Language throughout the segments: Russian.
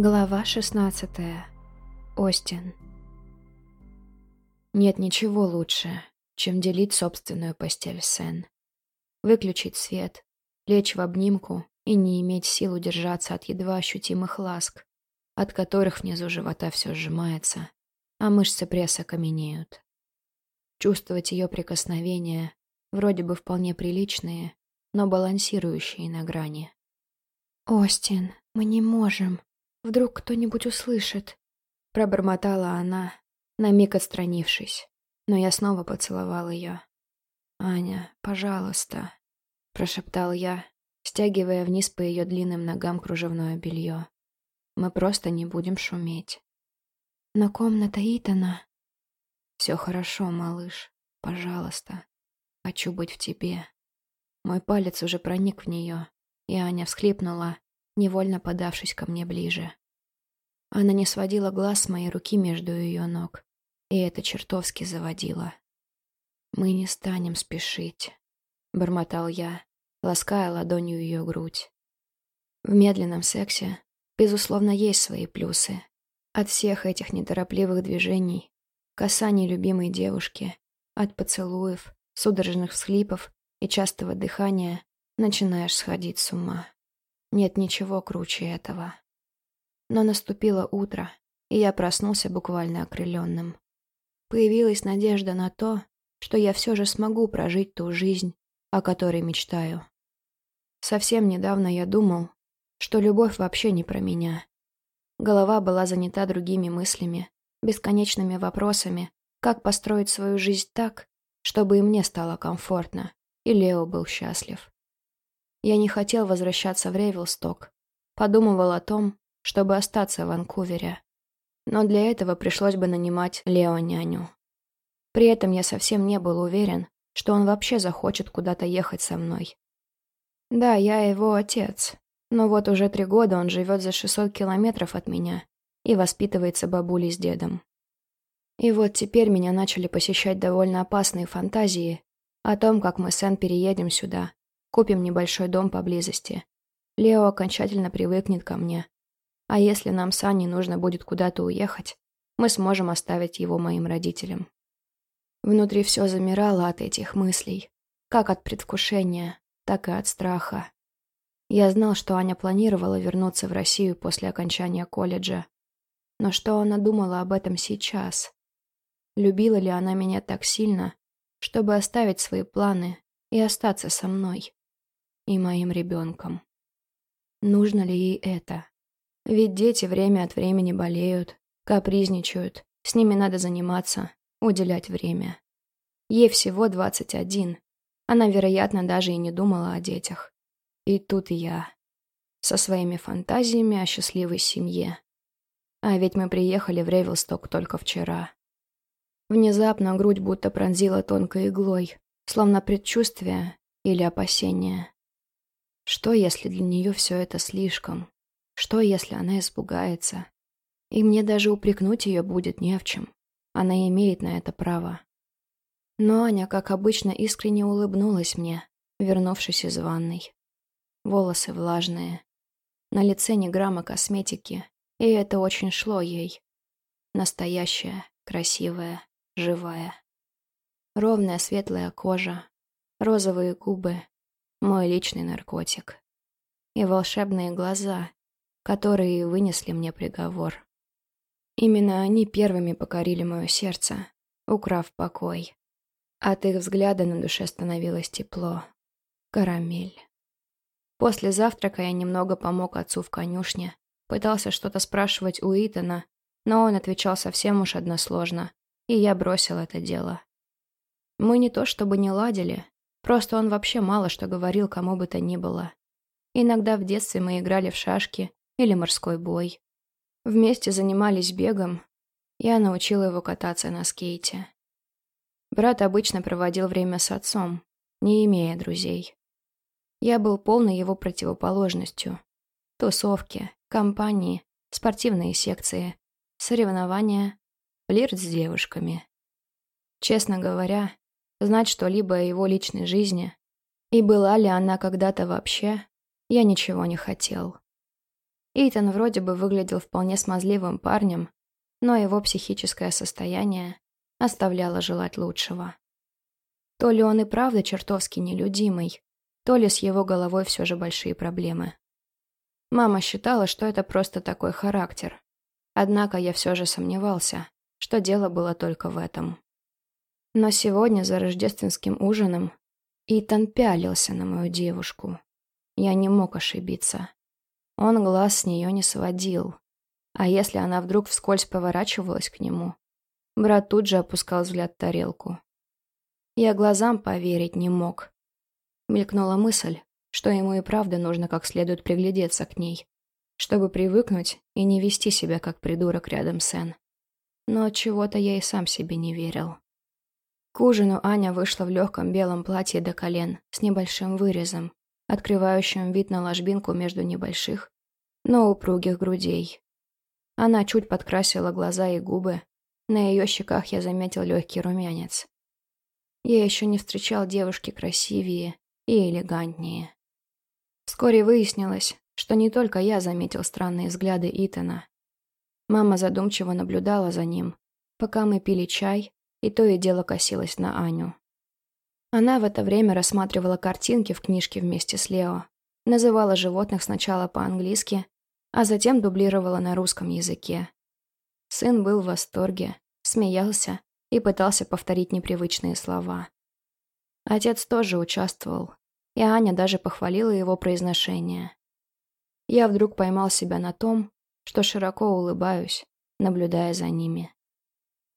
Глава 16. Остин. Нет ничего лучше, чем делить собственную постель Сен. Выключить свет, лечь в обнимку и не иметь сил удержаться от едва ощутимых ласк, от которых внизу живота все сжимается, а мышцы пресса каменеют. Чувствовать ее прикосновения, вроде бы вполне приличные, но балансирующие на грани. «Остин, мы не можем», Вдруг кто-нибудь услышит. Пробормотала она, на миг отстранившись. Но я снова поцеловал ее. «Аня, пожалуйста», — прошептал я, стягивая вниз по ее длинным ногам кружевное белье. «Мы просто не будем шуметь». «Но комната Итана...» «Все хорошо, малыш. Пожалуйста. Хочу быть в тебе». Мой палец уже проник в нее, и Аня всхлипнула, невольно подавшись ко мне ближе. Она не сводила глаз с моей руки между ее ног, и это чертовски заводило. «Мы не станем спешить», — бормотал я, лаская ладонью ее грудь. В медленном сексе, безусловно, есть свои плюсы. От всех этих неторопливых движений, касаний любимой девушки, от поцелуев, судорожных всхлипов и частого дыхания начинаешь сходить с ума. Нет ничего круче этого. Но наступило утро, и я проснулся буквально окрыленным. Появилась надежда на то, что я все же смогу прожить ту жизнь, о которой мечтаю. Совсем недавно я думал, что любовь вообще не про меня. Голова была занята другими мыслями, бесконечными вопросами, как построить свою жизнь так, чтобы и мне стало комфортно, и Лео был счастлив. Я не хотел возвращаться в Рейвелсток. Подумывал о том, чтобы остаться в Ванкувере. Но для этого пришлось бы нанимать Лео-няню. При этом я совсем не был уверен, что он вообще захочет куда-то ехать со мной. Да, я его отец, но вот уже три года он живет за 600 километров от меня и воспитывается бабулей с дедом. И вот теперь меня начали посещать довольно опасные фантазии о том, как мы с Эн переедем сюда Купим небольшой дом поблизости. Лео окончательно привыкнет ко мне. А если нам с Аней нужно будет куда-то уехать, мы сможем оставить его моим родителям. Внутри все замирало от этих мыслей. Как от предвкушения, так и от страха. Я знал, что Аня планировала вернуться в Россию после окончания колледжа. Но что она думала об этом сейчас? Любила ли она меня так сильно, чтобы оставить свои планы и остаться со мной? и моим ребенком. Нужно ли ей это? Ведь дети время от времени болеют, капризничают, с ними надо заниматься, уделять время. Ей всего 21. Она, вероятно, даже и не думала о детях. И тут я. Со своими фантазиями о счастливой семье. А ведь мы приехали в Ревелсток только вчера. Внезапно грудь будто пронзила тонкой иглой, словно предчувствие или опасение. Что, если для нее все это слишком? Что, если она испугается? И мне даже упрекнуть ее будет не в чем. Она имеет на это право. Но Аня, как обычно, искренне улыбнулась мне, вернувшись из ванной. Волосы влажные. На лице ни грамма косметики, и это очень шло ей. Настоящая, красивая, живая. Ровная светлая кожа, розовые губы, мой личный наркотик. И волшебные глаза, которые вынесли мне приговор. Именно они первыми покорили мое сердце, украв покой. От их взгляда на душе становилось тепло. Карамель. После завтрака я немного помог отцу в конюшне, пытался что-то спрашивать у Итана, но он отвечал совсем уж односложно, и я бросил это дело. Мы не то чтобы не ладили, Просто он вообще мало что говорил кому бы то ни было. Иногда в детстве мы играли в шашки или морской бой. Вместе занимались бегом. Я научила его кататься на скейте. Брат обычно проводил время с отцом, не имея друзей. Я был полной его противоположностью. Тусовки, компании, спортивные секции, соревнования, флирт с девушками. Честно говоря, знать что-либо о его личной жизни, и была ли она когда-то вообще, я ничего не хотел. Итан вроде бы выглядел вполне смазливым парнем, но его психическое состояние оставляло желать лучшего. То ли он и правда чертовски нелюдимый, то ли с его головой все же большие проблемы. Мама считала, что это просто такой характер. Однако я все же сомневался, что дело было только в этом. Но сегодня за рождественским ужином Итан пялился на мою девушку. Я не мог ошибиться. Он глаз с нее не сводил. А если она вдруг вскользь поворачивалась к нему, брат тут же опускал взгляд в тарелку. Я глазам поверить не мог. Мелькнула мысль, что ему и правда нужно как следует приглядеться к ней, чтобы привыкнуть и не вести себя как придурок рядом с Эн. Но чего-то я и сам себе не верил. К ужину Аня вышла в легком белом платье до колен с небольшим вырезом, открывающим вид на ложбинку между небольших, но упругих грудей. Она чуть подкрасила глаза и губы, на ее щеках я заметил легкий румянец. Я еще не встречал девушки красивее и элегантнее. Вскоре выяснилось, что не только я заметил странные взгляды Итана. Мама задумчиво наблюдала за ним, пока мы пили чай, и то и дело косилась на Аню. Она в это время рассматривала картинки в книжке вместе с Лео, называла животных сначала по-английски, а затем дублировала на русском языке. Сын был в восторге, смеялся и пытался повторить непривычные слова. Отец тоже участвовал, и Аня даже похвалила его произношение. Я вдруг поймал себя на том, что широко улыбаюсь, наблюдая за ними.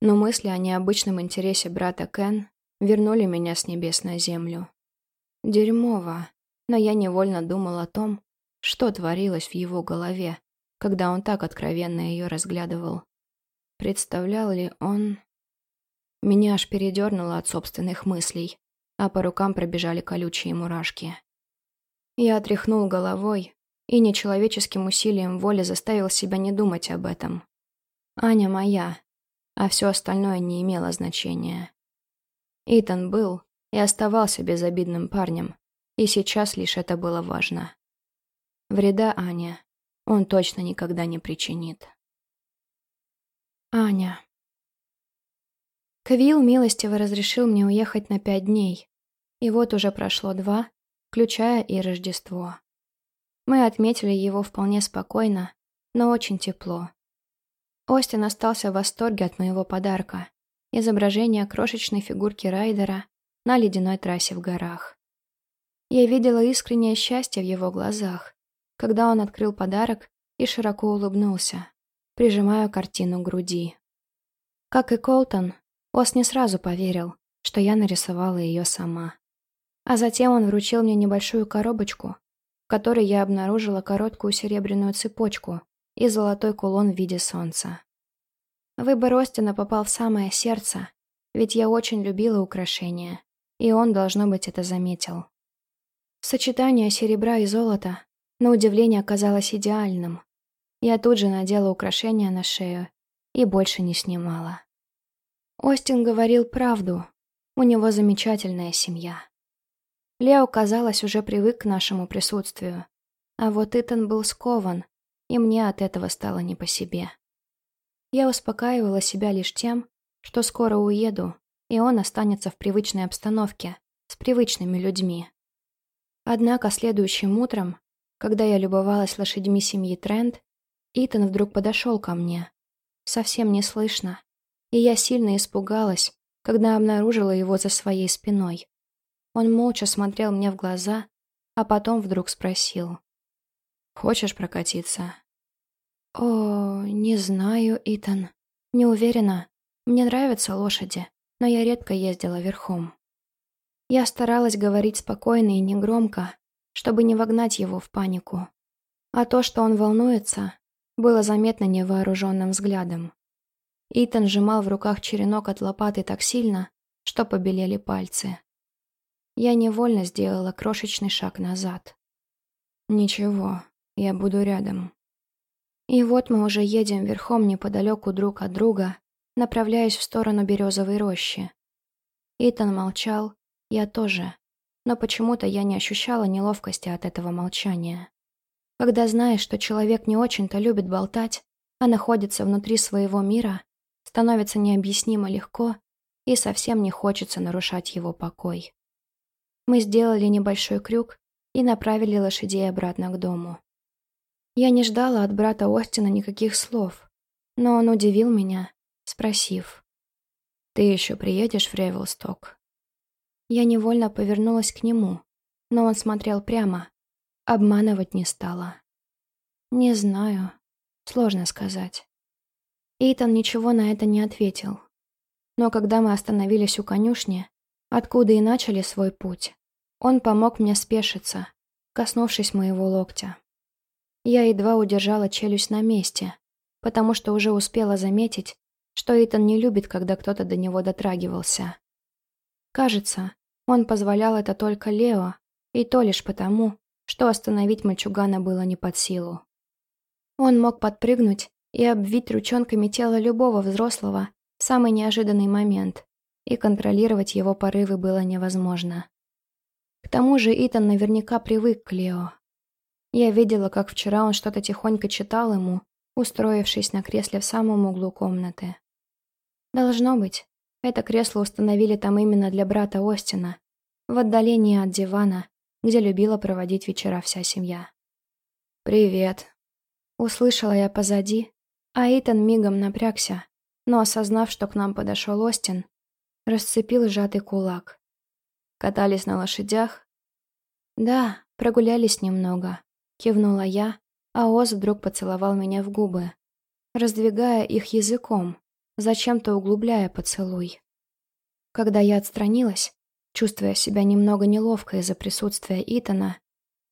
Но мысли о необычном интересе брата Кен вернули меня с небес на землю. Дерьмово, но я невольно думал о том, что творилось в его голове, когда он так откровенно ее разглядывал. Представлял ли он... Меня аж передернуло от собственных мыслей, а по рукам пробежали колючие мурашки. Я отряхнул головой и нечеловеческим усилием воли заставил себя не думать об этом. Аня моя, а все остальное не имело значения. Итан был и оставался безобидным парнем, и сейчас лишь это было важно. Вреда Аня он точно никогда не причинит. Аня. Квилл милостиво разрешил мне уехать на пять дней, и вот уже прошло два, включая и Рождество. Мы отметили его вполне спокойно, но очень тепло. Остин остался в восторге от моего подарка изображение крошечной фигурки Райдера на ледяной трассе в горах. Я видела искреннее счастье в его глазах, когда он открыл подарок и широко улыбнулся, прижимая картину к груди. Как и Колтон, Ос не сразу поверил, что я нарисовала ее сама. А затем он вручил мне небольшую коробочку, в которой я обнаружила короткую серебряную цепочку и золотой кулон в виде солнца. Выбор Остина попал в самое сердце, ведь я очень любила украшения, и он, должно быть, это заметил. Сочетание серебра и золота, на удивление, оказалось идеальным. Я тут же надела украшения на шею и больше не снимала. Остин говорил правду, у него замечательная семья. Лео, казалось, уже привык к нашему присутствию, а вот Итан был скован, и мне от этого стало не по себе. Я успокаивала себя лишь тем, что скоро уеду, и он останется в привычной обстановке, с привычными людьми. Однако следующим утром, когда я любовалась лошадьми семьи Трент, Итан вдруг подошел ко мне. Совсем не слышно. И я сильно испугалась, когда обнаружила его за своей спиной. Он молча смотрел мне в глаза, а потом вдруг спросил. «Хочешь прокатиться?» «О, не знаю, Итан. Не уверена. Мне нравятся лошади, но я редко ездила верхом». Я старалась говорить спокойно и негромко, чтобы не вогнать его в панику. А то, что он волнуется, было заметно невооруженным взглядом. Итан сжимал в руках черенок от лопаты так сильно, что побелели пальцы. Я невольно сделала крошечный шаг назад. «Ничего, я буду рядом», и вот мы уже едем верхом неподалеку друг от друга, направляясь в сторону березовой рощи. Итан молчал, я тоже, но почему-то я не ощущала неловкости от этого молчания. Когда знаешь, что человек не очень-то любит болтать, а находится внутри своего мира, становится необъяснимо легко и совсем не хочется нарушать его покой. Мы сделали небольшой крюк и направили лошадей обратно к дому. Я не ждала от брата Остина никаких слов, но он удивил меня, спросив. «Ты еще приедешь в Ревелсток?» Я невольно повернулась к нему, но он смотрел прямо, обманывать не стала. «Не знаю, сложно сказать». Итан ничего на это не ответил. Но когда мы остановились у конюшни, откуда и начали свой путь, он помог мне спешиться, коснувшись моего локтя. Я едва удержала челюсть на месте, потому что уже успела заметить, что Итан не любит, когда кто-то до него дотрагивался. Кажется, он позволял это только Лео, и то лишь потому, что остановить мальчугана было не под силу. Он мог подпрыгнуть и обвить ручонками тело любого взрослого в самый неожиданный момент, и контролировать его порывы было невозможно. К тому же Итан наверняка привык к Лео. Я видела, как вчера он что-то тихонько читал ему, устроившись на кресле в самом углу комнаты. Должно быть, это кресло установили там именно для брата Остина, в отдалении от дивана, где любила проводить вечера вся семья. «Привет», — услышала я позади, а Итан мигом напрягся, но, осознав, что к нам подошел Остин, расцепил сжатый кулак. «Катались на лошадях?» «Да, прогулялись немного», — кивнула я, а Оз вдруг поцеловал меня в губы, раздвигая их языком, зачем-то углубляя поцелуй. Когда я отстранилась, чувствуя себя немного неловко из-за присутствия Итана,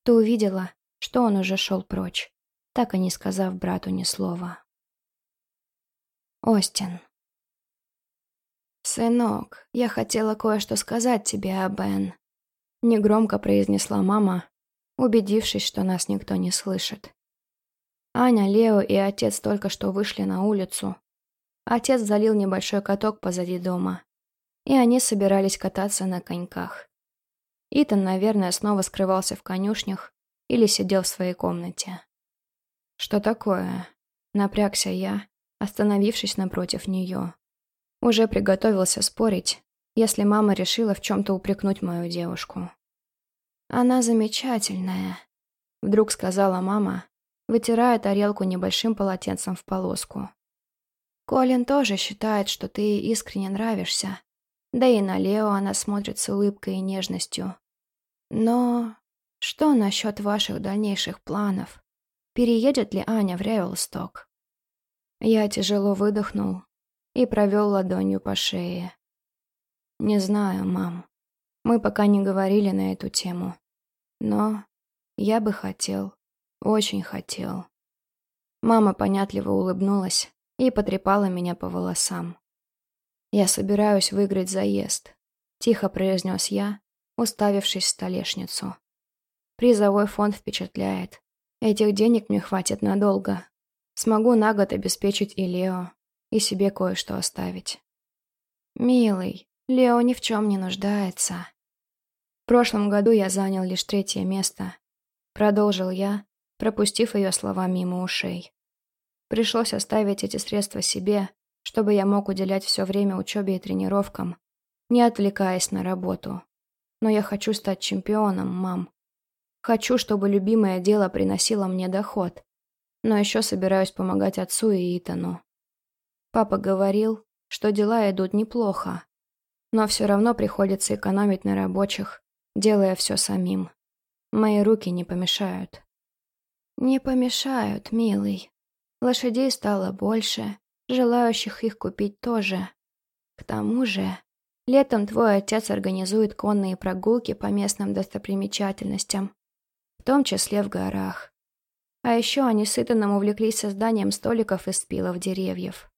то увидела, что он уже шел прочь, так и не сказав брату ни слова. Остин. «Сынок, я хотела кое-что сказать тебе о Бен», — негромко произнесла мама, убедившись, что нас никто не слышит. Аня, Лео и отец только что вышли на улицу, Отец залил небольшой каток позади дома, и они собирались кататься на коньках. Итан, наверное, снова скрывался в конюшнях или сидел в своей комнате. «Что такое?» — напрягся я, остановившись напротив нее. Уже приготовился спорить, если мама решила в чем-то упрекнуть мою девушку. «Она замечательная», — вдруг сказала мама, вытирая тарелку небольшим полотенцем в полоску. Колин тоже считает, что ты искренне нравишься. Да и на Лео она смотрит с улыбкой и нежностью. Но что насчет ваших дальнейших планов? Переедет ли Аня в Ревелсток? Я тяжело выдохнул и провел ладонью по шее. Не знаю, мам. Мы пока не говорили на эту тему. Но я бы хотел, очень хотел. Мама понятливо улыбнулась, и потрепала меня по волосам. «Я собираюсь выиграть заезд», — тихо произнес я, уставившись в столешницу. «Призовой фонд впечатляет. Этих денег мне хватит надолго. Смогу на год обеспечить и Лео, и себе кое-что оставить». «Милый, Лео ни в чем не нуждается». Прошлом году я занял лишь третье место. Продолжил я, пропустив ее слова мимо ушей. Пришлось оставить эти средства себе, чтобы я мог уделять все время учебе и тренировкам, не отвлекаясь на работу. Но я хочу стать чемпионом, мам. Хочу, чтобы любимое дело приносило мне доход. Но еще собираюсь помогать отцу и Итану. Папа говорил, что дела идут неплохо, но все равно приходится экономить на рабочих, делая все самим. Мои руки не помешают. Не помешают, милый. Лошадей стало больше, желающих их купить тоже. К тому же, летом твой отец организует конные прогулки по местным достопримечательностям, в том числе в горах. А еще они с Итаном увлеклись созданием столиков из спилов деревьев.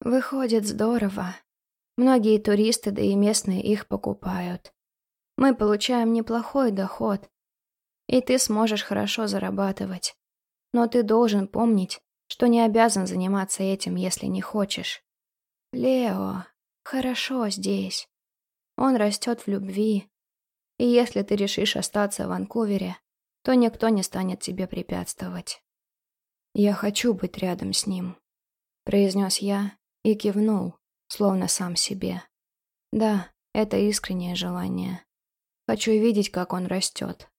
Выходит здорово. Многие туристы, да и местные их покупают. Мы получаем неплохой доход, и ты сможешь хорошо зарабатывать. Но ты должен помнить, что не обязан заниматься этим, если не хочешь. Лео, хорошо здесь. Он растет в любви. И если ты решишь остаться в Ванкувере, то никто не станет тебе препятствовать. «Я хочу быть рядом с ним», — произнес я и кивнул, словно сам себе. «Да, это искреннее желание. Хочу видеть, как он растет.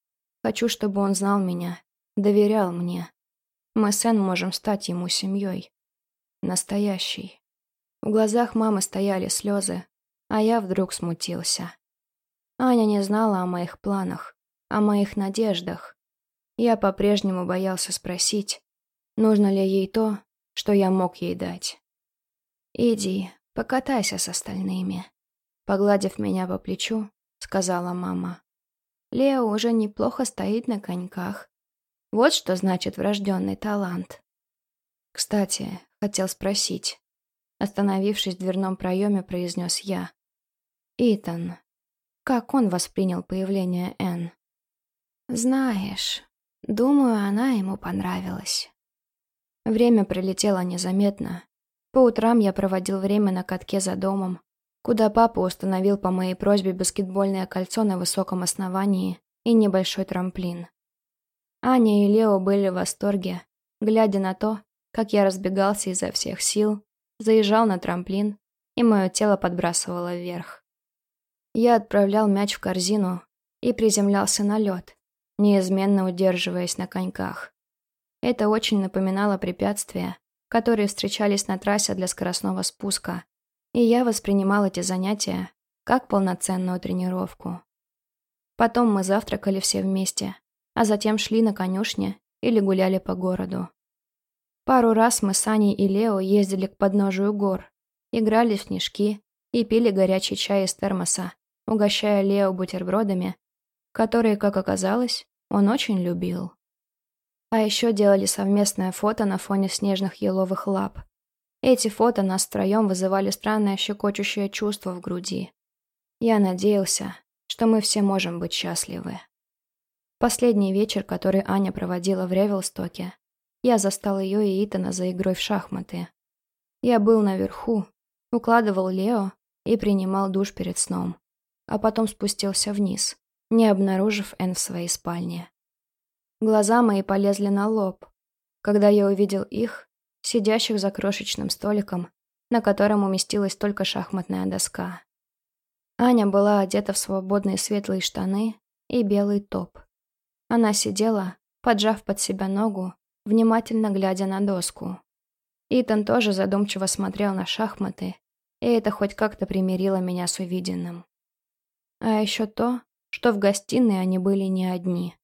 Хочу, чтобы он знал меня, доверял мне. Мы с Энн можем стать ему семьей. Настоящей». В глазах мамы стояли слезы, а я вдруг смутился. Аня не знала о моих планах, о моих надеждах. Я по-прежнему боялся спросить, нужно ли ей то, что я мог ей дать. «Иди, покатайся с остальными», — погладив меня по плечу, сказала мама. «Лео уже неплохо стоит на коньках. Вот что значит врожденный талант». «Кстати, хотел спросить». Остановившись в дверном проеме, произнес я. «Итан, как он воспринял появление Энн. «Знаешь, думаю, она ему понравилась». Время пролетело незаметно. По утрам я проводил время на катке за домом, куда папа установил по моей просьбе баскетбольное кольцо на высоком основании и небольшой трамплин. Аня и Лео были в восторге, глядя на то, как я разбегался изо всех сил, заезжал на трамплин, и мое тело подбрасывало вверх. Я отправлял мяч в корзину и приземлялся на лед, неизменно удерживаясь на коньках. Это очень напоминало препятствия, которые встречались на трассе для скоростного спуска, и я воспринимал эти занятия как полноценную тренировку. Потом мы завтракали все вместе, а затем шли на конюшне или гуляли по городу. Пару раз мы с Аней и Лео ездили к подножию гор, играли в снежки и пили горячий чай из термоса, угощая Лео бутербродами, которые, как оказалось, он очень любил. А еще делали совместное фото на фоне снежных еловых лап. Эти фото нас втроем вызывали странное щекочущее чувство в груди. Я надеялся, что мы все можем быть счастливы. Последний вечер, который Аня проводила в Ревелстоке, я застал ее и Итана за игрой в шахматы. Я был наверху, укладывал Лео и принимал душ перед сном а потом спустился вниз, не обнаружив Энн в своей спальне. Глаза мои полезли на лоб, когда я увидел их, сидящих за крошечным столиком, на котором уместилась только шахматная доска. Аня была одета в свободные светлые штаны и белый топ. Она сидела, поджав под себя ногу, внимательно глядя на доску. Итан тоже задумчиво смотрел на шахматы, и это хоть как-то примирило меня с увиденным. А еще то, что в гостиной они были не одни.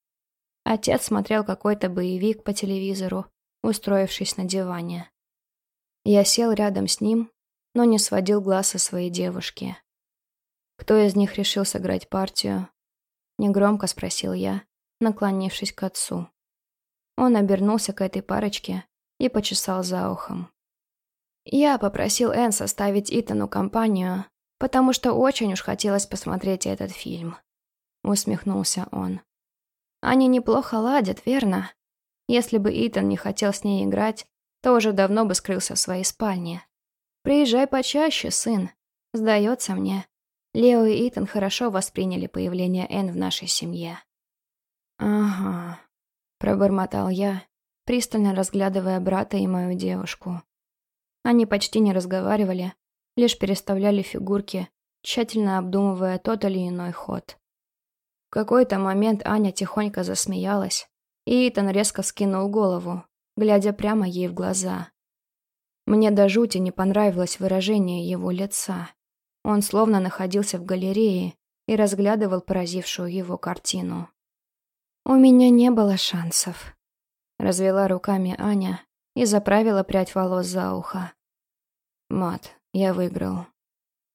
Отец смотрел какой-то боевик по телевизору, устроившись на диване. Я сел рядом с ним, но не сводил глаз со своей девушки. Кто из них решил сыграть партию? Негромко спросил я, наклонившись к отцу. Он обернулся к этой парочке и почесал за ухом. Я попросил Энн составить Итану компанию, потому что очень уж хотелось посмотреть этот фильм. Усмехнулся он. Они неплохо ладят, верно? Если бы Итан не хотел с ней играть, то уже давно бы скрылся в своей спальне. Приезжай почаще, сын. Сдается мне. Лео и Итан хорошо восприняли появление Энн в нашей семье. «Ага», — пробормотал я, пристально разглядывая брата и мою девушку. Они почти не разговаривали, лишь переставляли фигурки, тщательно обдумывая тот или иной ход. В какой-то момент Аня тихонько засмеялась, Итан резко скинул голову, глядя прямо ей в глаза. Мне до жути не понравилось выражение его лица. Он словно находился в галерее и разглядывал поразившую его картину. «У меня не было шансов», — развела руками Аня и заправила прядь волос за ухо. «Мат, я выиграл.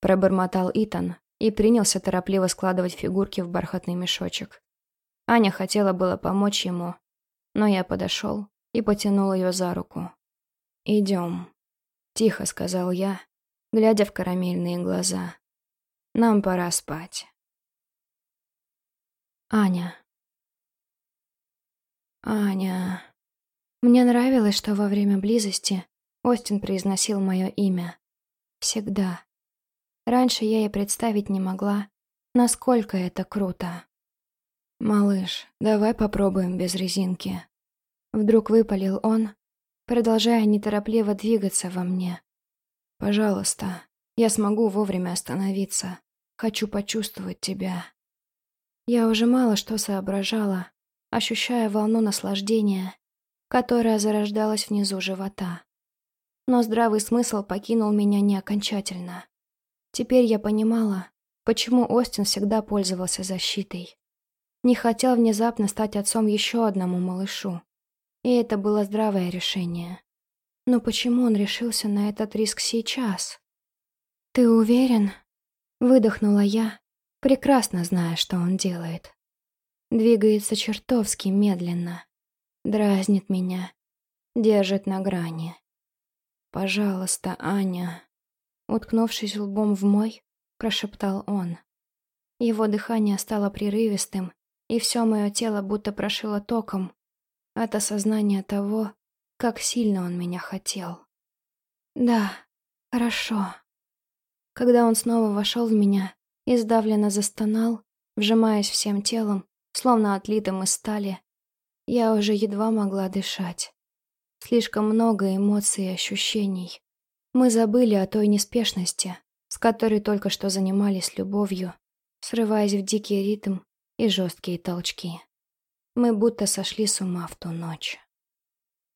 Пробормотал Итан и принялся торопливо складывать фигурки в бархатный мешочек. Аня хотела было помочь ему, но я подошел и потянул ее за руку. «Идем», — тихо сказал я, глядя в карамельные глаза. «Нам пора спать». Аня. Аня. Мне нравилось, что во время близости Остин произносил мое имя. Всегда. Раньше я и представить не могла, насколько это круто. «Малыш, давай попробуем без резинки». Вдруг выпалил он, продолжая неторопливо двигаться во мне. «Пожалуйста, я смогу вовремя остановиться. Хочу почувствовать тебя». Я уже мало что соображала, ощущая волну наслаждения, которая зарождалась внизу живота. Но здравый смысл покинул меня не окончательно. Теперь я понимала, почему Остин всегда пользовался защитой. Не хотел внезапно стать отцом еще одному малышу. И это было здравое решение. Но почему он решился на этот риск сейчас? «Ты уверен?» Выдохнула я, прекрасно зная, что он делает. Двигается чертовски медленно. Дразнит меня. Держит на грани. «Пожалуйста, Аня», уткнувшись лбом в мой, прошептал он. Его дыхание стало прерывистым, и все мое тело будто прошило током от осознания того, как сильно он меня хотел. «Да, хорошо». Когда он снова вошел в меня и сдавленно застонал, вжимаясь всем телом, словно отлитым из стали, я уже едва могла дышать. Слишком много эмоций и ощущений. Мы забыли о той неспешности, с которой только что занимались любовью, срываясь в дикий ритм и жесткие толчки. Мы будто сошли с ума в ту ночь.